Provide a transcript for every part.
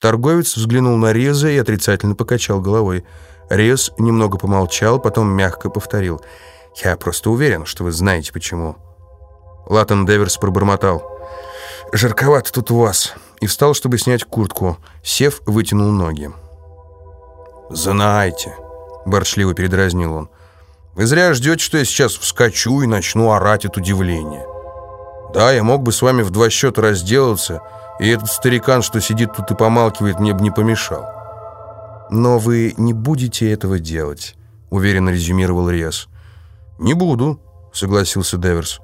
Торговец взглянул на Реза и отрицательно покачал головой. Рез немного помолчал, потом мягко повторил. «Я просто уверен, что вы знаете, почему». Латтон Деверс пробормотал. «Жарковато тут у вас». И встал, чтобы снять куртку. Сев, вытянул ноги. «Знаете», — борчливо передразнил он, «вы зря ждете, что я сейчас вскочу и начну орать от удивления. Да, я мог бы с вами в два счета разделаться, и этот старикан, что сидит тут и помалкивает, мне бы не помешал». «Но вы не будете этого делать», — уверенно резюмировал Риас. «Не буду», — согласился Деверс.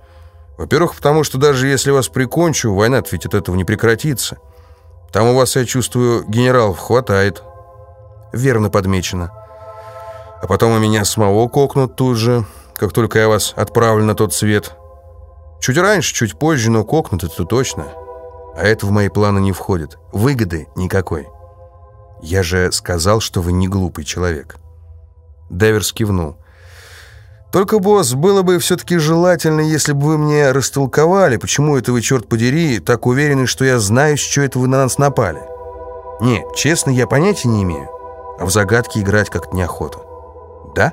«Во-первых, потому что даже если вас прикончу, война ведь от этого не прекратится. Там у вас, я чувствую, генералов хватает». «Верно подмечено». «А потом у меня самого кокнут тут же, как только я вас отправлю на тот свет. Чуть раньше, чуть позже, но кокнут это точно. А это в мои планы не входит. Выгоды никакой». «Я же сказал, что вы не глупый человек». Деверс кивнул. «Только, босс, было бы все-таки желательно, если бы вы мне растолковали, почему это вы, черт подери, так уверены, что я знаю, с чего это вы на нас напали. Нет, честно, я понятия не имею. А в загадки играть как-то неохота. Да?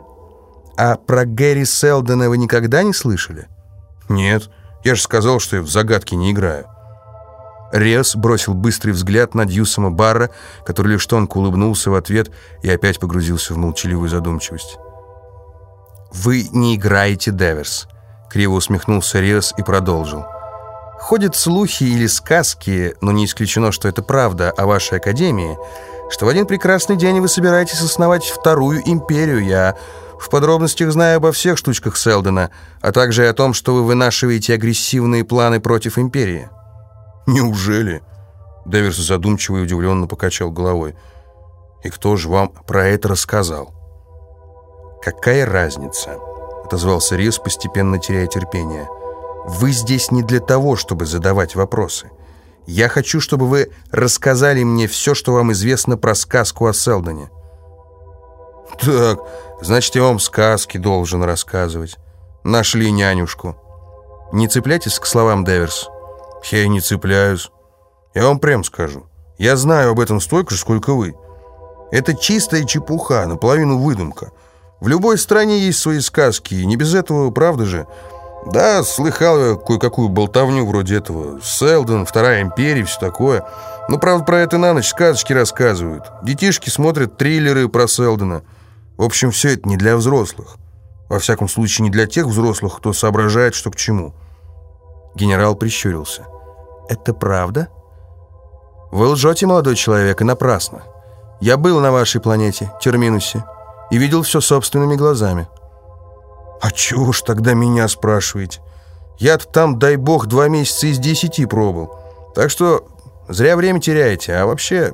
А про Гэри Селдона вы никогда не слышали? Нет, я же сказал, что я в загадки не играю. Риас бросил быстрый взгляд на Дьюсома Барра, который лишь тонко улыбнулся в ответ и опять погрузился в молчаливую задумчивость. «Вы не играете, Деверс», — криво усмехнулся Риас и продолжил. «Ходят слухи или сказки, но не исключено, что это правда о вашей академии, что в один прекрасный день вы собираетесь основать вторую империю. Я в подробностях знаю обо всех штучках Селдена, а также и о том, что вы вынашиваете агрессивные планы против империи». «Неужели?» Дэверс задумчиво и удивленно покачал головой. «И кто же вам про это рассказал?» «Какая разница?» — отозвался Рис, постепенно теряя терпение. «Вы здесь не для того, чтобы задавать вопросы. Я хочу, чтобы вы рассказали мне все, что вам известно про сказку о Селдоне». «Так, значит, я вам сказки должен рассказывать. Нашли нянюшку». «Не цепляйтесь к словам, Дэверс». Я и не цепляюсь. Я вам прям скажу. Я знаю об этом столько же, сколько вы. Это чистая чепуха, наполовину выдумка. В любой стране есть свои сказки, и не без этого, правда же? Да, слыхал я кое-какую болтовню вроде этого. Селдон, Вторая империя, все такое. Но, правда, про это на ночь сказочки рассказывают. Детишки смотрят триллеры про Селдона. В общем, все это не для взрослых. Во всяком случае, не для тех взрослых, кто соображает, что к чему. Генерал прищурился. «Это правда?» «Вы лжете, молодой человек, и напрасно. Я был на вашей планете, Терминусе, и видел все собственными глазами». «А чего ж тогда меня спрашиваете? Я-то там, дай бог, два месяца из десяти пробыл. Так что зря время теряете. А вообще,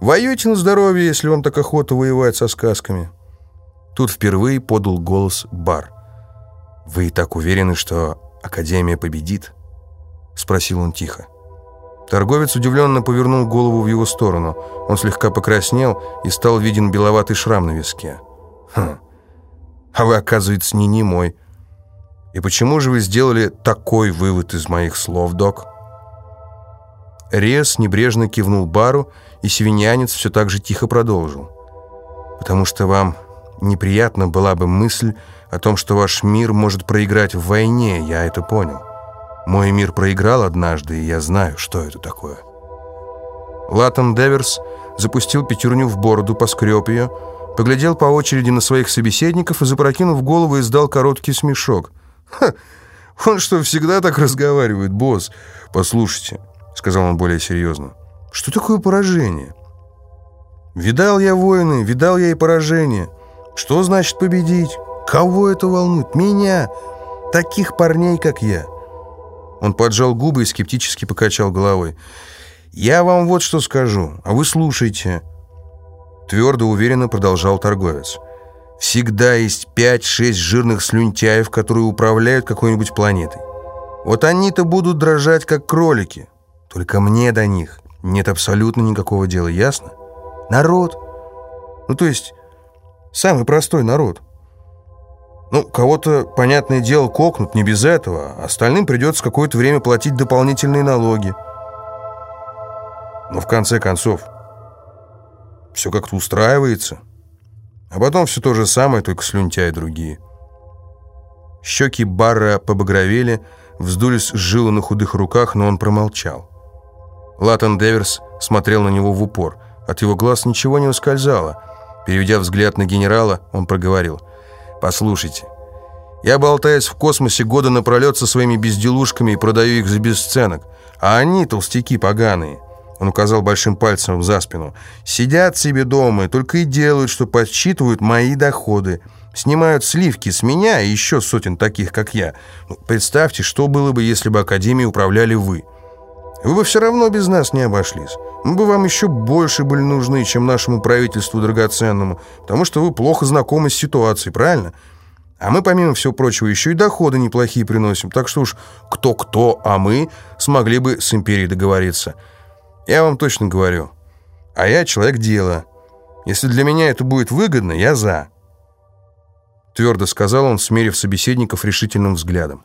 воюйте на здоровье, если вам так охота воевать со сказками». Тут впервые подал голос Бар. «Вы так уверены, что Академия победит?» — спросил он тихо. Торговец удивленно повернул голову в его сторону. Он слегка покраснел и стал виден беловатый шрам на виске. «Хм, а вы, оказывается, не немой. И почему же вы сделали такой вывод из моих слов, док?» Рез небрежно кивнул бару, и севинянец все так же тихо продолжил. «Потому что вам неприятна была бы мысль о том, что ваш мир может проиграть в войне, я это понял. Мой мир проиграл однажды, и я знаю, что это такое. Латон Деверс запустил пятерню в бороду, поскреб ее, поглядел по очереди на своих собеседников и, запрокинув голову, издал короткий смешок. «Ха! Он что, всегда так разговаривает, босс? Послушайте», — сказал он более серьезно, — «что такое поражение?» «Видал я войны, видал я и поражение. Что значит победить?» Кого это волнует? Меня! Таких парней, как я!» Он поджал губы и скептически покачал головой. «Я вам вот что скажу, а вы слушайте». Твердо, уверенно продолжал торговец. «Всегда есть пять-шесть жирных слюнтяев, которые управляют какой-нибудь планетой. Вот они-то будут дрожать, как кролики. Только мне до них нет абсолютно никакого дела, ясно? Народ. Ну, то есть, самый простой народ». Ну, кого-то, понятное дело, кокнут, не без этого. Остальным придется какое-то время платить дополнительные налоги. Но в конце концов, все как-то устраивается. А потом все то же самое, только слюнтя и другие. Щеки Барра побагровели, вздулись жилы на худых руках, но он промолчал. Латан Деверс смотрел на него в упор. От его глаз ничего не ускользало. Переведя взгляд на генерала, он проговорил. «Послушайте, я болтаюсь в космосе года напролет со своими безделушками и продаю их за бесценок. А они, толстяки поганые, он указал большим пальцем за спину, сидят себе дома и только и делают, что подсчитывают мои доходы. Снимают сливки с меня и еще сотен таких, как я. Ну, представьте, что было бы, если бы Академией управляли вы. Вы бы все равно без нас не обошлись. Мы бы вам еще больше были нужны, чем нашему правительству драгоценному, потому что вы плохо знакомы с ситуацией, правильно? А мы, помимо всего прочего, еще и доходы неплохие приносим. Так что уж кто-кто, а мы смогли бы с империей договориться. Я вам точно говорю. А я человек дела. Если для меня это будет выгодно, я за. Твердо сказал он, смерив собеседников решительным взглядом.